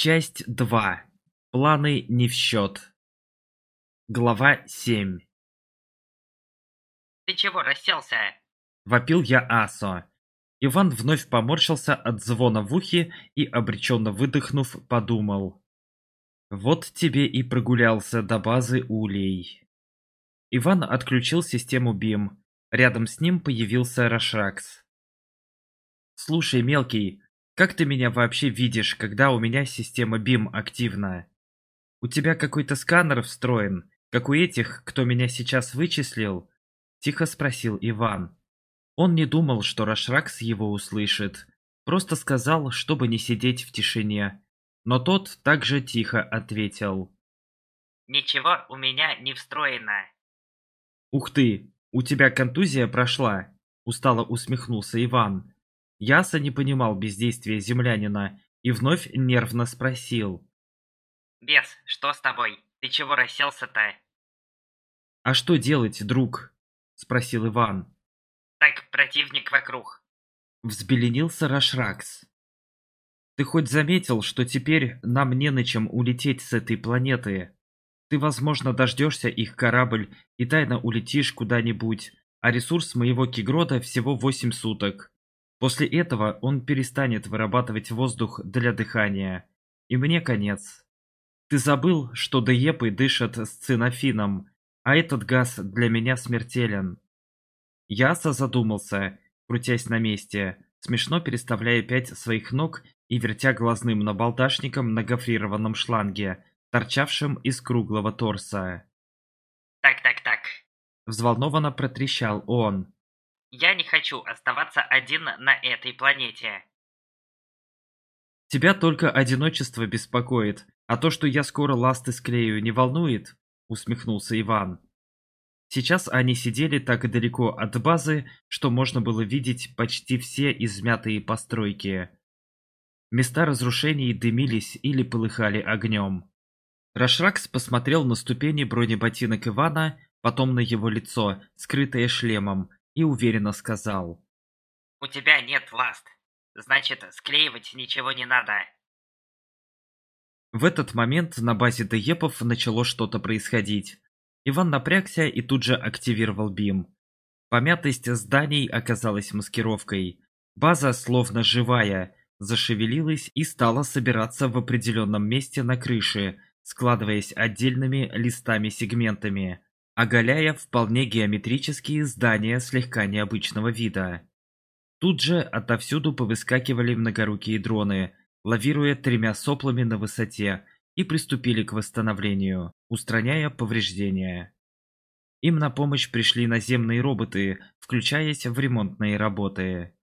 Часть 2. Планы не в счет. Глава 7. «Ты чего расселся?» – вопил я Асо. Иван вновь поморщился от звона в ухе и, обреченно выдохнув, подумал. «Вот тебе и прогулялся до базы улей». Иван отключил систему БИМ. Рядом с ним появился Рашракс. «Слушай, мелкий, как ты меня вообще видишь, когда у меня система БИМ активна? У тебя какой-то сканер встроен, как у этих, кто меня сейчас вычислил? Тихо спросил Иван. Он не думал, что Рашракс его услышит. Просто сказал, чтобы не сидеть в тишине. Но тот также тихо ответил. «Ничего у меня не встроено». «Ух ты, у тебя контузия прошла?» Устало усмехнулся Иван. Яса не понимал бездействия землянина и вновь нервно спросил. «Бес, что с тобой? Ты чего расселся-то?» «А что делать, друг?» — спросил Иван. «Так противник вокруг». Взбеленился Рашракс. «Ты хоть заметил, что теперь нам не на чем улететь с этой планеты? Ты, возможно, дождешься их корабль и тайно улетишь куда-нибудь, а ресурс моего Кигрода всего восемь суток. После этого он перестанет вырабатывать воздух для дыхания. И мне конец. Ты забыл, что Деепы дышат с цинофином, а этот газ для меня смертелен. Яса задумался, крутясь на месте, смешно переставляя пять своих ног и вертя глазным набалдашником на гофрированном шланге, торчавшем из круглого торса. «Так-так-так», — взволнованно протрещал он. Я не хочу оставаться один на этой планете. Тебя только одиночество беспокоит, а то, что я скоро ласты склею, не волнует, усмехнулся Иван. Сейчас они сидели так далеко от базы, что можно было видеть почти все измятые постройки. Места разрушений дымились или полыхали огнем. Рашракс посмотрел на ступени бронеботинок Ивана, потом на его лицо, скрытое шлемом, и уверенно сказал. «У тебя нет ласт. Значит, склеивать ничего не надо». В этот момент на базе Деепов начало что-то происходить. Иван напрягся и тут же активировал БИМ. Помятость зданий оказалась маскировкой. База, словно живая, зашевелилась и стала собираться в определенном месте на крыше, складываясь отдельными листами-сегментами оголяя вполне геометрические здания слегка необычного вида. Тут же отовсюду повыскакивали многорукие дроны, лавируя тремя соплами на высоте, и приступили к восстановлению, устраняя повреждения. Им на помощь пришли наземные роботы, включаясь в ремонтные работы.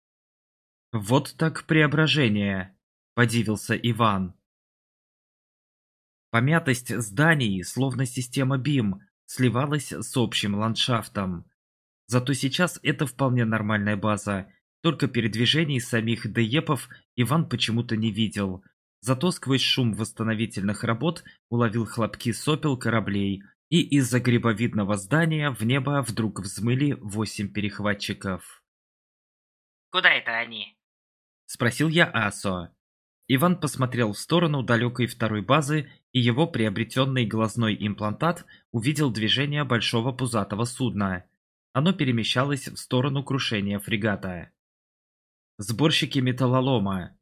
«Вот так преображение!» – подивился Иван. Помятость зданий, словно система БИМ, сливалась с общим ландшафтом. Зато сейчас это вполне нормальная база. Только передвижений самих Деепов Иван почему-то не видел. Зато сквозь шум восстановительных работ уловил хлопки сопел кораблей, и из-за грибовидного здания в небо вдруг взмыли восемь перехватчиков. «Куда это они?» – спросил я Асо. Иван посмотрел в сторону далекой второй базы, и его приобретенный глазной имплантат увидел движение большого пузатого судна. Оно перемещалось в сторону крушения фрегата. Сборщики металлолома.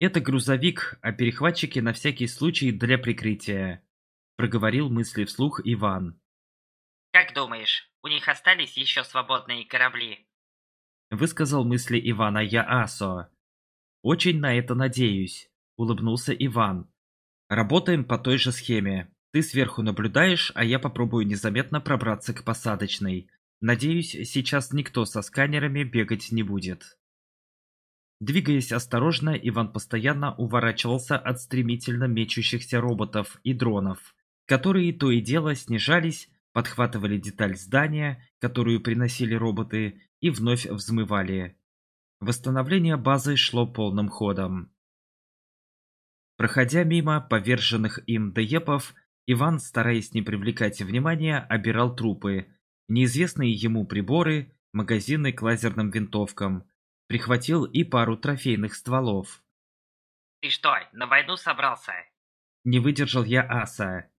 Это грузовик, а перехватчики на всякий случай для прикрытия. Проговорил мысли вслух Иван. «Как думаешь, у них остались еще свободные корабли?» Высказал мысли Ивана Яасо. Очень на это надеюсь, улыбнулся Иван. Работаем по той же схеме. Ты сверху наблюдаешь, а я попробую незаметно пробраться к посадочной. Надеюсь, сейчас никто со сканерами бегать не будет. Двигаясь осторожно, Иван постоянно уворачивался от стремительно мечущихся роботов и дронов, которые то и дело снижались, подхватывали деталь здания, которую приносили роботы, и вновь взмывали. Восстановление базы шло полным ходом. Проходя мимо поверженных им деепов, Иван, стараясь не привлекать внимания, обирал трупы, неизвестные ему приборы, магазины к лазерным винтовкам. Прихватил и пару трофейных стволов. «Ты что, на войну собрался?» Не выдержал я аса.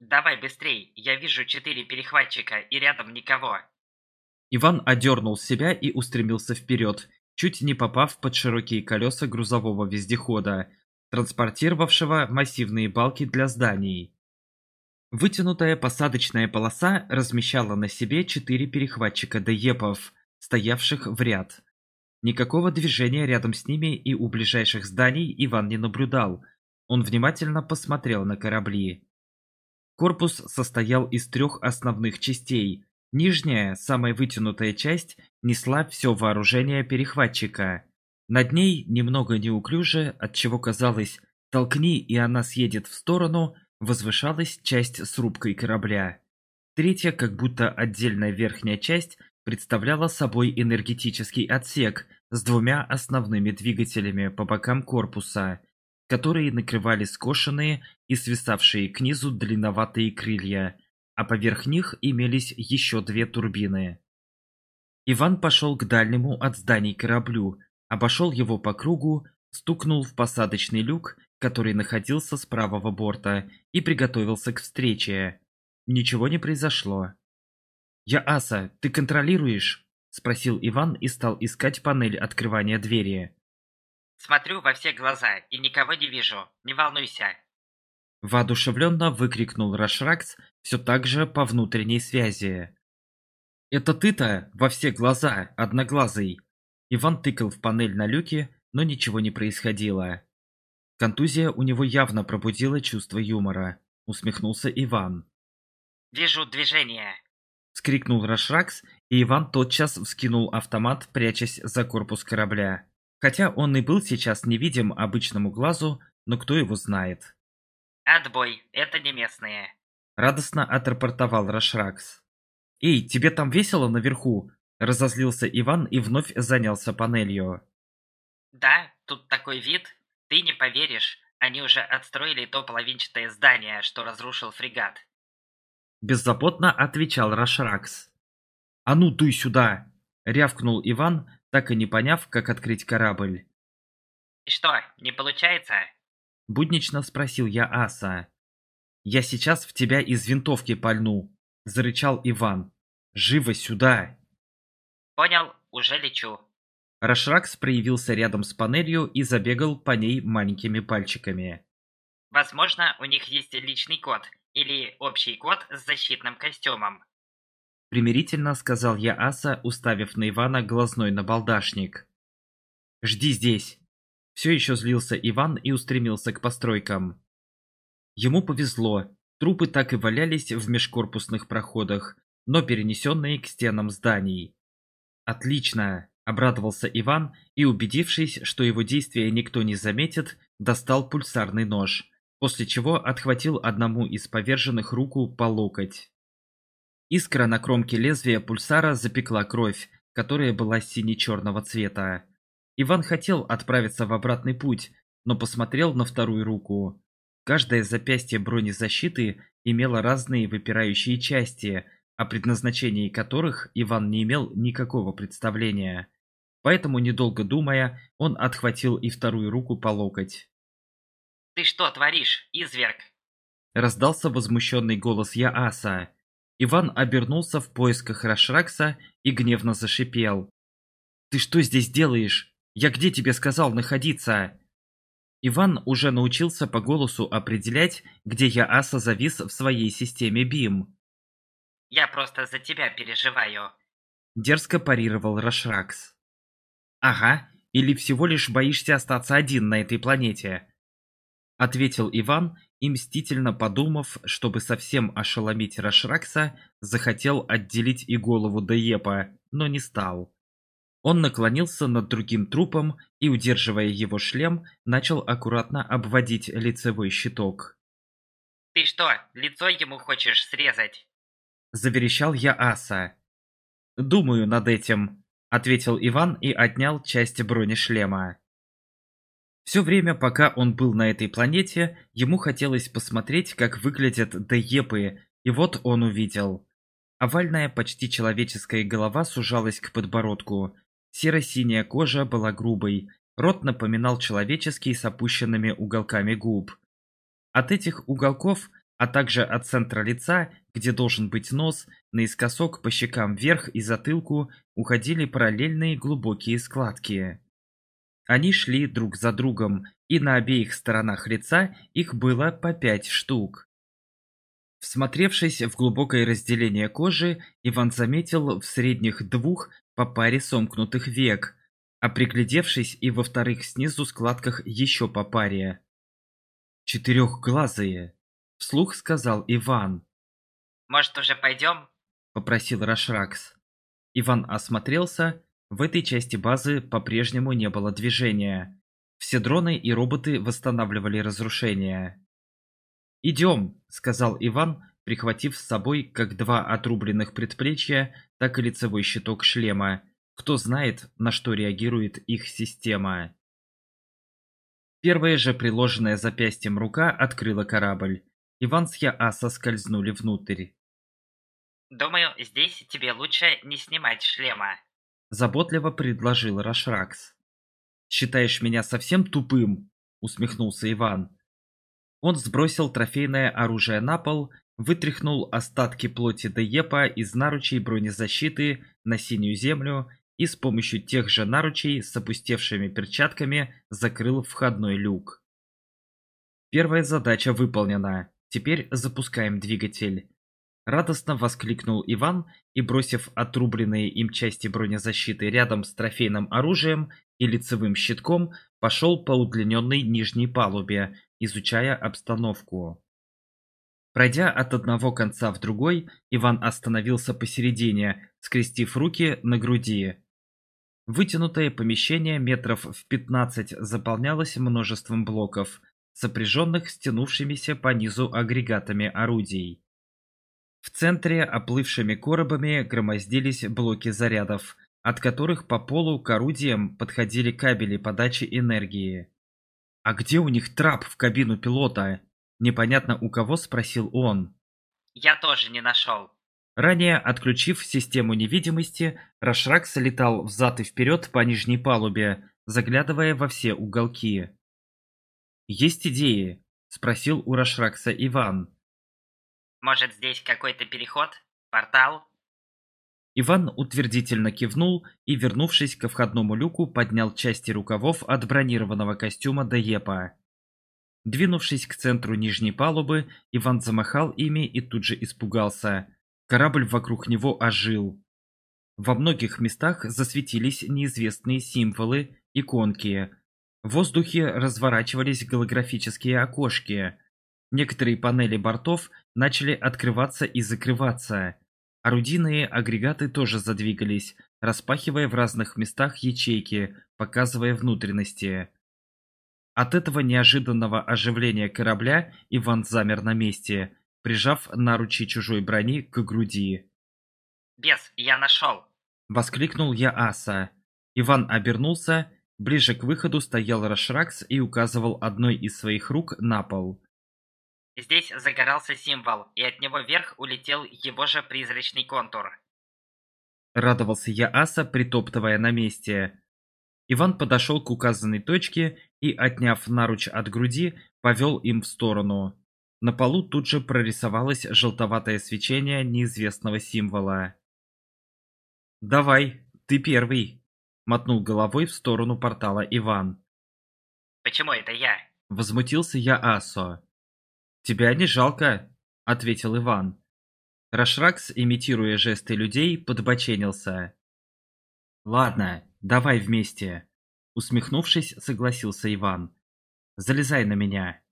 «Давай быстрей, я вижу четыре перехватчика и рядом никого». Иван одернул себя и устремился вперед, чуть не попав под широкие колеса грузового вездехода, транспортировавшего массивные балки для зданий. Вытянутая посадочная полоса размещала на себе четыре перехватчика ДЕПов, стоявших в ряд. Никакого движения рядом с ними и у ближайших зданий Иван не наблюдал. Он внимательно посмотрел на корабли. Корпус состоял из трех основных частей. Нижняя, самая вытянутая часть несла все вооружение перехватчика. Над ней немного неуклюже, отчего казалось «толкни, и она съедет в сторону», возвышалась часть с рубкой корабля. Третья, как будто отдельная верхняя часть, представляла собой энергетический отсек с двумя основными двигателями по бокам корпуса, которые накрывали скошенные и свисавшие к низу длинноватые крылья, а поверх них имелись еще две турбины. Иван пошел к дальнему от зданий кораблю, обошел его по кругу, стукнул в посадочный люк, который находился с правого борта, и приготовился к встрече. Ничего не произошло. «Я Аса, ты контролируешь?» – спросил Иван и стал искать панель открывания двери. «Смотрю во все глаза и никого не вижу, не волнуйся!» Воодушевленно выкрикнул Рашракс все так же по внутренней связи. «Это ты-то во все глаза, одноглазый!» Иван тыкал в панель на люке, но ничего не происходило. Контузия у него явно пробудила чувство юмора. Усмехнулся Иван. «Вижу движение!» Скрикнул Рашракс, и Иван тотчас вскинул автомат, прячась за корпус корабля. Хотя он и был сейчас невидим обычному глазу, но кто его знает. «Отбой, это не местные!» Радостно отрапортовал Рашракс. «Эй, тебе там весело наверху?» – разозлился Иван и вновь занялся панелью. «Да, тут такой вид. Ты не поверишь, они уже отстроили то половинчатое здание, что разрушил фрегат». Беззаботно отвечал Рашракс. «А ну, дуй сюда!» – рявкнул Иван, так и не поняв, как открыть корабль. «И что, не получается?» – буднично спросил я Аса. «Я сейчас в тебя из винтовки пальну», — зарычал Иван. «Живо сюда!» «Понял, уже лечу». Рашракс проявился рядом с панелью и забегал по ней маленькими пальчиками. «Возможно, у них есть личный код или общий код с защитным костюмом». Примирительно сказал я Аса, уставив на Ивана глазной набалдашник. «Жди здесь!» Все еще злился Иван и устремился к постройкам. Ему повезло, Трупы так и валялись в межкорпусных проходах, но перенесенные к стенам зданий. «Отлично!» – обрадовался Иван и, убедившись, что его действия никто не заметит, достал пульсарный нож, после чего отхватил одному из поверженных руку по локоть. Искра на кромке лезвия пульсара запекла кровь, которая была сине-черного цвета. Иван хотел отправиться в обратный путь, но посмотрел на вторую руку. Каждое запястье бронезащиты имело разные выпирающие части, о предназначении которых Иван не имел никакого представления. Поэтому, недолго думая, он отхватил и вторую руку по локоть. «Ты что творишь, изверг?» Раздался возмущенный голос Яаса. Иван обернулся в поисках Рашракса и гневно зашипел. «Ты что здесь делаешь? Я где тебе сказал находиться? Иван уже научился по голосу определять, где я аса завис в своей системе БИМ. «Я просто за тебя переживаю», — дерзко парировал Рашракс. «Ага, или всего лишь боишься остаться один на этой планете?» — ответил Иван и, мстительно подумав, чтобы совсем ошеломить Рашракса, захотел отделить и голову Деепа, но не стал. Он наклонился над другим трупом и, удерживая его шлем, начал аккуратно обводить лицевой щиток. «Ты что, лицо ему хочешь срезать?» Заверещал я аса. «Думаю над этим», — ответил Иван и отнял часть бронешлема. Все время, пока он был на этой планете, ему хотелось посмотреть, как выглядят деепы, и вот он увидел. Овальная, почти человеческая голова сужалась к подбородку, Серо-синяя кожа была грубой, рот напоминал человеческий с опущенными уголками губ. От этих уголков, а также от центра лица, где должен быть нос, наискосок по щекам вверх и затылку уходили параллельные глубокие складки. Они шли друг за другом, и на обеих сторонах лица их было по пять штук. Всмотревшись в глубокое разделение кожи, Иван заметил в средних двух по паре сомкнутых век, а приглядевшись и во вторых снизу складках еще по паре. «Четырехглазые!» — вслух сказал Иван. «Может, уже пойдем?» — попросил Рашракс. Иван осмотрелся. В этой части базы по-прежнему не было движения. Все дроны и роботы восстанавливали разрушения. «Идем», — сказал Иван, прихватив с собой как два отрубленных предплечья, так и лицевой щиток шлема. Кто знает, на что реагирует их система. Первая же приложенная запястьем рука открыла корабль. Иван с Яаса скользнули внутрь. «Думаю, здесь тебе лучше не снимать шлема», — заботливо предложил Рашракс. «Считаешь меня совсем тупым?» — усмехнулся Иван. Он сбросил трофейное оружие на пол, вытряхнул остатки плоти Деепа из наручей бронезащиты на синюю землю и с помощью тех же наручей с опустевшими перчатками закрыл входной люк. Первая задача выполнена. Теперь запускаем двигатель. Радостно воскликнул Иван и, бросив отрубленные им части бронезащиты рядом с трофейным оружием и лицевым щитком, пошел по удлиненной нижней палубе, изучая обстановку. Пройдя от одного конца в другой, Иван остановился посередине, скрестив руки на груди. Вытянутое помещение метров в 15 заполнялось множеством блоков, сопряженных с тянувшимися по низу агрегатами орудий. В центре оплывшими коробами громоздились блоки зарядов, от которых по полу к орудиям подходили кабели подачи энергии. «А где у них трап в кабину пилота?» Непонятно у кого спросил он. «Я тоже не нашел». Ранее отключив систему невидимости, Рашракс летал взад и вперед по нижней палубе, заглядывая во все уголки. «Есть идеи?» – спросил у Рашракса Иван. «Может, здесь какой-то переход? Портал?» Иван утвердительно кивнул и, вернувшись ко входному люку, поднял части рукавов от бронированного костюма до епа. Двинувшись к центру нижней палубы, Иван замахал ими и тут же испугался. Корабль вокруг него ожил. Во многих местах засветились неизвестные символы, иконки. В воздухе разворачивались голографические окошки. Некоторые панели бортов начали открываться и закрываться. Орудийные агрегаты тоже задвигались, распахивая в разных местах ячейки, показывая внутренности. От этого неожиданного оживления корабля Иван замер на месте, прижав наручи чужой брони к груди. «Бес, я нашел!» — воскликнул я Аса. Иван обернулся, ближе к выходу стоял Рашракс и указывал одной из своих рук на пол. Здесь загорался символ, и от него вверх улетел его же призрачный контур. Радовался я аса, притоптывая на месте. Иван подошел к указанной точке и, отняв наруч от груди, повел им в сторону. На полу тут же прорисовалось желтоватое свечение неизвестного символа. «Давай, ты первый!» — мотнул головой в сторону портала Иван. «Почему это я?» — возмутился я Асо. «Тебя не жалко», — ответил Иван. Рашракс, имитируя жесты людей, подбоченился. «Ладно, давай вместе», — усмехнувшись, согласился Иван. «Залезай на меня».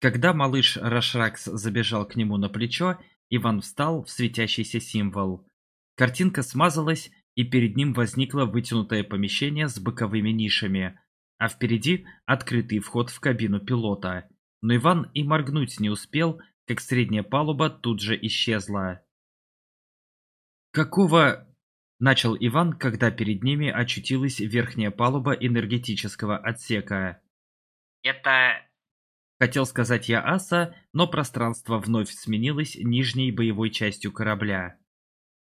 Когда малыш Рашракс забежал к нему на плечо, Иван встал в светящийся символ. Картинка смазалась, и перед ним возникло вытянутое помещение с боковыми нишами, а впереди открытый вход в кабину пилота но Иван и моргнуть не успел, как средняя палуба тут же исчезла. «Какого...» — начал Иван, когда перед ними очутилась верхняя палуба энергетического отсека. «Это...» — хотел сказать я Аса, но пространство вновь сменилось нижней боевой частью корабля.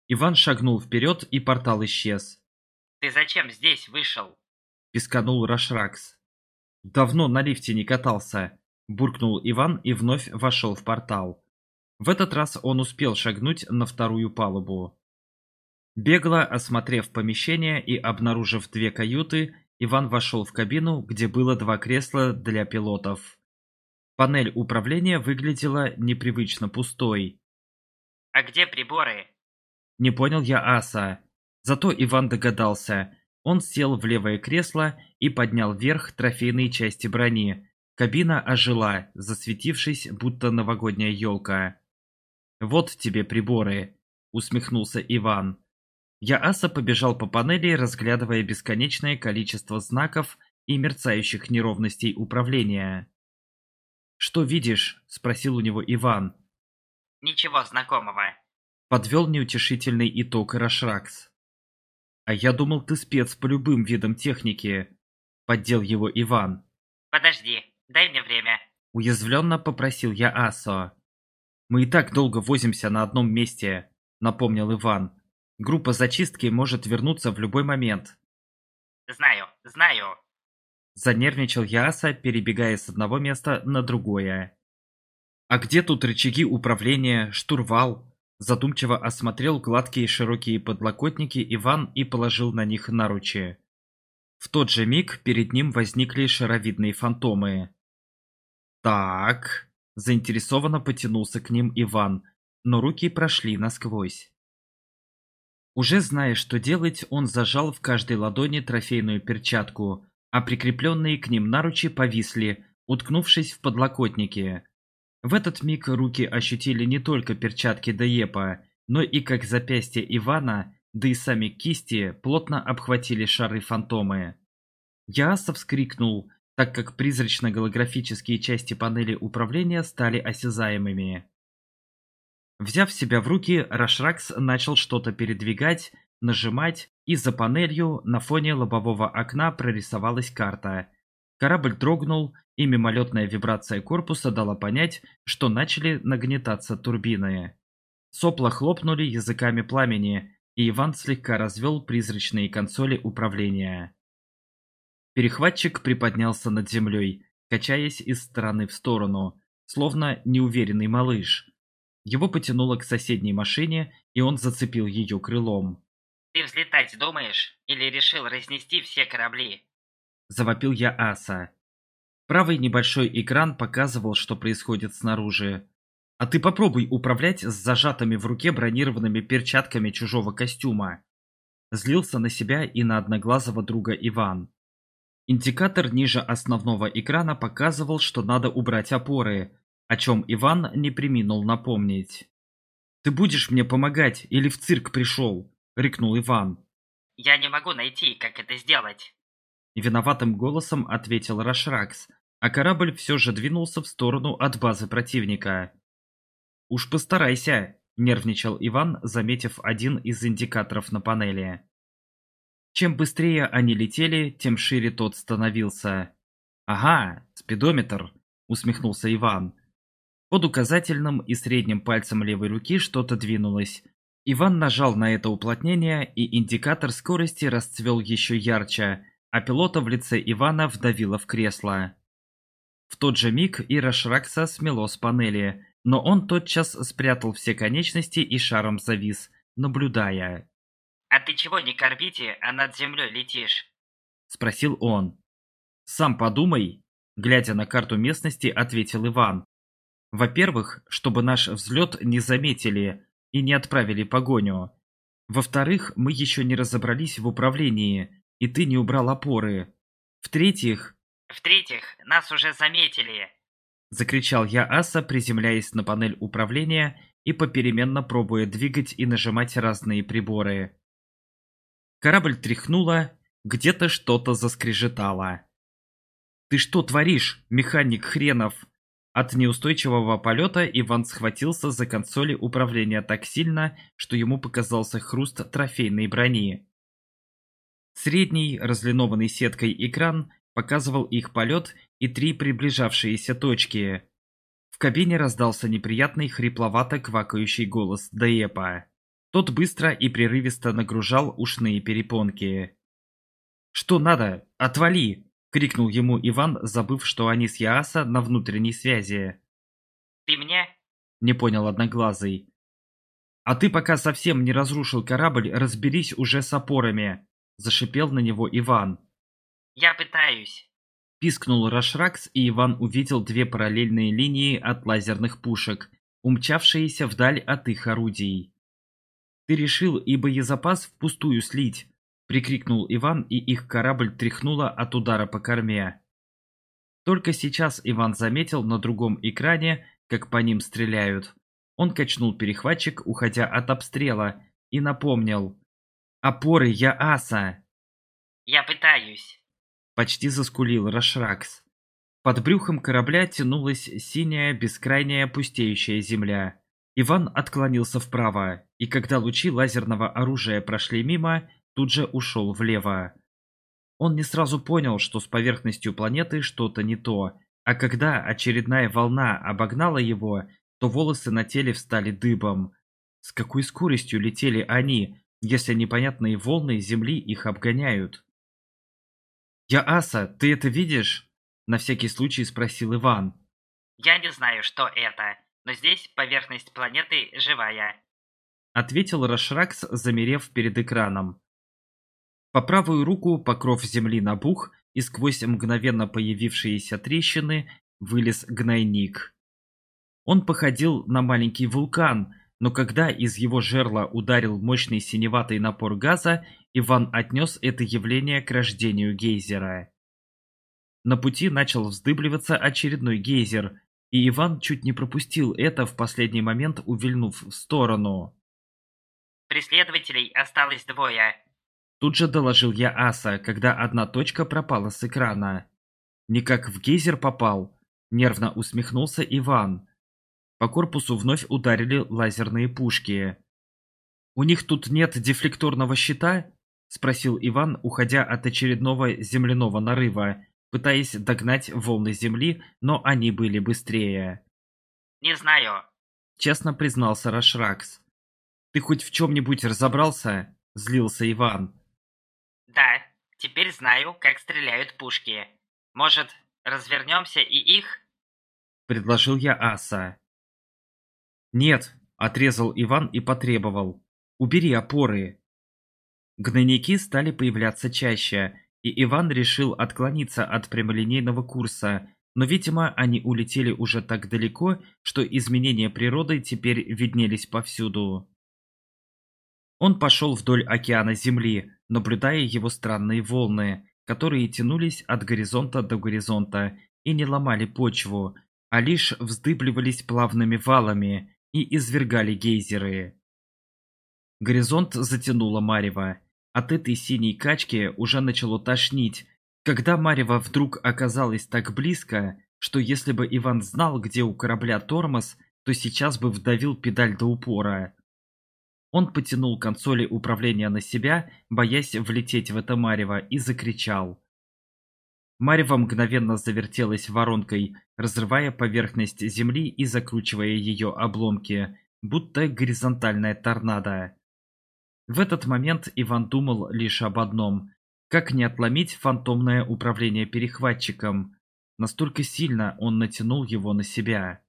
Иван шагнул вперед, и портал исчез. «Ты зачем здесь вышел?» — писканул Рашракс. «Давно на лифте не катался», буркнул Иван и вновь вошел в портал. В этот раз он успел шагнуть на вторую палубу. Бегло осмотрев помещение и обнаружив две каюты, Иван вошел в кабину, где было два кресла для пилотов. Панель управления выглядела непривычно пустой. «А где приборы?» Не понял я Аса. Зато Иван догадался. Он сел в левое кресло и поднял вверх трофейные части брони, Кабина ожила, засветившись, будто новогодняя елка. «Вот тебе приборы!» — усмехнулся Иван. Яаса побежал по панели, разглядывая бесконечное количество знаков и мерцающих неровностей управления. «Что видишь?» — спросил у него Иван. «Ничего знакомого», — подвел неутешительный итог Рашракс. «А я думал, ты спец по любым видам техники», — поддел его Иван. «Подожди, Дай мне время. Уязвленно попросил я Асо. Мы и так долго возимся на одном месте, напомнил Иван. Группа зачистки может вернуться в любой момент. Знаю, знаю. Занервничал я перебегая с одного места на другое. А где тут рычаги управления, штурвал? Задумчиво осмотрел гладкие широкие подлокотники Иван и положил на них наручи. В тот же миг перед ним возникли шаровидные фантомы. Так, заинтересованно потянулся к ним Иван, но руки прошли насквозь. Уже зная, что делать, он зажал в каждой ладони трофейную перчатку, а прикрепленные к ним наручи повисли, уткнувшись в подлокотники. В этот миг руки ощутили не только перчатки Даепа, но и как запястья Ивана, да и сами кисти плотно обхватили шары фантомы. Яасов вскрикнул – так как призрачно-голографические части панели управления стали осязаемыми. Взяв себя в руки, Рашракс начал что-то передвигать, нажимать, и за панелью на фоне лобового окна прорисовалась карта. Корабль дрогнул, и мимолетная вибрация корпуса дала понять, что начали нагнетаться турбины. Сопла хлопнули языками пламени, и Иван слегка развел призрачные консоли управления. Перехватчик приподнялся над землей, качаясь из стороны в сторону, словно неуверенный малыш. Его потянуло к соседней машине, и он зацепил ее крылом. «Ты взлетать думаешь? Или решил разнести все корабли?» Завопил я аса. Правый небольшой экран показывал, что происходит снаружи. А ты попробуй управлять с зажатыми в руке бронированными перчатками чужого костюма. Злился на себя и на одноглазого друга Иван. Индикатор ниже основного экрана показывал, что надо убрать опоры, о чем Иван не приминул напомнить. «Ты будешь мне помогать или в цирк пришел?» — рикнул Иван. «Я не могу найти, как это сделать!» Виноватым голосом ответил Рашракс, а корабль все же двинулся в сторону от базы противника. «Уж постарайся!» — нервничал Иван, заметив один из индикаторов на панели. Чем быстрее они летели, тем шире тот становился. «Ага, спидометр», — усмехнулся Иван. Под указательным и средним пальцем левой руки что-то двинулось. Иван нажал на это уплотнение, и индикатор скорости расцвел еще ярче, а пилота в лице Ивана вдавило в кресло. В тот же миг Ираш Ракса смело с панели, но он тотчас спрятал все конечности и шаром завис, наблюдая ты не к орбите, а над землей летишь?» — спросил он. «Сам подумай», — глядя на карту местности, ответил Иван. «Во-первых, чтобы наш взлет не заметили и не отправили погоню. Во-вторых, мы еще не разобрались в управлении, и ты не убрал опоры. В-третьих...» «В-третьих, нас уже заметили», — закричал я Аса, приземляясь на панель управления и попеременно пробуя двигать и нажимать разные приборы. Корабль тряхнуло, где-то что-то заскрежетало. «Ты что творишь, механик хренов?» От неустойчивого полета Иван схватился за консоли управления так сильно, что ему показался хруст трофейной брони. Средний, разлинованный сеткой экран, показывал их полет и три приближавшиеся точки. В кабине раздался неприятный хрипловато квакающий голос Деепа. Тот быстро и прерывисто нагружал ушные перепонки. «Что надо? Отвали!» — крикнул ему Иван, забыв, что они с Яаса на внутренней связи. «Ты мне?» — не понял Одноглазый. «А ты пока совсем не разрушил корабль, разберись уже с опорами!» — зашипел на него Иван. «Я пытаюсь!» — пискнул Рашракс, и Иван увидел две параллельные линии от лазерных пушек, умчавшиеся вдаль от их орудий. «Ты решил ибо боезапас впустую слить!» — прикрикнул Иван, и их корабль тряхнуло от удара по корме. Только сейчас Иван заметил на другом экране, как по ним стреляют. Он качнул перехватчик, уходя от обстрела, и напомнил. «Опоры, я аса!» «Я пытаюсь!» Почти заскулил Рашракс. Под брюхом корабля тянулась синяя, бескрайняя, пустеющая земля. Иван отклонился вправо, и когда лучи лазерного оружия прошли мимо, тут же ушел влево. Он не сразу понял, что с поверхностью планеты что-то не то, а когда очередная волна обогнала его, то волосы на теле встали дыбом. С какой скоростью летели они, если непонятные волны Земли их обгоняют? «Я Аса, ты это видишь?» – на всякий случай спросил Иван. «Я не знаю, что это но здесь поверхность планеты живая», — ответил Рашракс, замерев перед экраном. По правую руку покров земли набух, и сквозь мгновенно появившиеся трещины вылез гнойник. Он походил на маленький вулкан, но когда из его жерла ударил мощный синеватый напор газа, Иван отнес это явление к рождению гейзера. На пути начал вздыбливаться очередной гейзер, и Иван чуть не пропустил это в последний момент, увильнув в сторону. «Преследователей осталось двое», — тут же доложил я Аса, когда одна точка пропала с экрана. «Не как в гейзер попал», — нервно усмехнулся Иван. По корпусу вновь ударили лазерные пушки. «У них тут нет дефлекторного щита?» — спросил Иван, уходя от очередного земляного нарыва пытаясь догнать волны земли, но они были быстрее. «Не знаю», — честно признался Рашракс. «Ты хоть в чем-нибудь разобрался?» — злился Иван. «Да, теперь знаю, как стреляют пушки. Может, развернемся и их?» — предложил я Аса. «Нет», — отрезал Иван и потребовал. «Убери опоры». Гнойники стали появляться чаще, и Иван решил отклониться от прямолинейного курса, но, видимо, они улетели уже так далеко, что изменения природы теперь виднелись повсюду. Он пошел вдоль океана Земли, наблюдая его странные волны, которые тянулись от горизонта до горизонта и не ломали почву, а лишь вздыбливались плавными валами и извергали гейзеры. Горизонт затянуло марево, от этой синей качки уже начало тошнить, когда Марева вдруг оказалась так близко, что если бы Иван знал, где у корабля тормоз, то сейчас бы вдавил педаль до упора. Он потянул консоли управления на себя, боясь влететь в это марево, и закричал. Марева мгновенно завертелась воронкой, разрывая поверхность земли и закручивая ее обломки, будто горизонтальная торнадо. В этот момент Иван думал лишь об одном – как не отломить фантомное управление перехватчиком. Настолько сильно он натянул его на себя.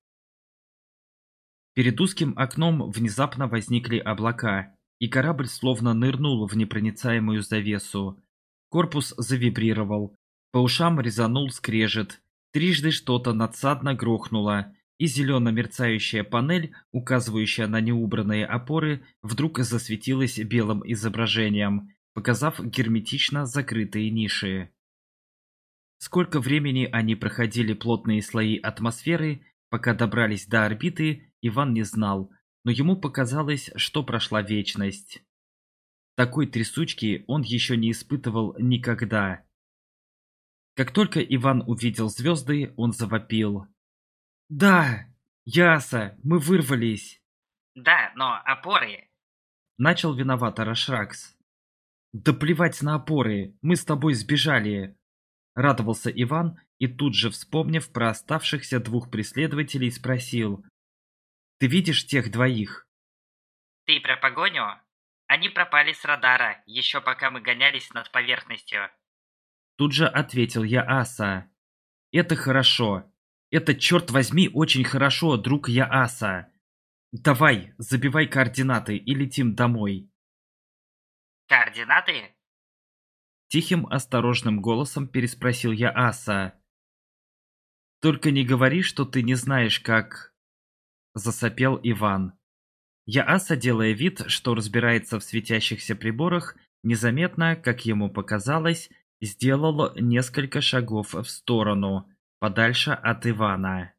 Перед узким окном внезапно возникли облака, и корабль словно нырнул в непроницаемую завесу. Корпус завибрировал, по ушам резанул скрежет, трижды что-то надсадно грохнуло, и зелено-мерцающая панель, указывающая на неубранные опоры, вдруг засветилась белым изображением, показав герметично закрытые ниши. Сколько времени они проходили плотные слои атмосферы, пока добрались до орбиты, Иван не знал, но ему показалось, что прошла вечность. Такой трясучки он еще не испытывал никогда. Как только Иван увидел звезды, он завопил – да, яса, мы вырвались. Да, но опоры... Начал виновато Рашракс. Да плевать на опоры, мы с тобой сбежали. Радовался Иван и тут же, вспомнив про оставшихся двух преследователей, спросил. Ты видишь тех двоих? Ты про погоню? Они пропали с радара, еще пока мы гонялись над поверхностью. Тут же ответил я Аса. Это хорошо, это, черт возьми, очень хорошо, друг Яаса. Давай, забивай координаты и летим домой. Координаты? Тихим, осторожным голосом переспросил я Аса. «Только не говори, что ты не знаешь, как...» Засопел Иван. Я Аса, делая вид, что разбирается в светящихся приборах, незаметно, как ему показалось, сделал несколько шагов в сторону подальше от Ивана.